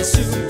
Jesús.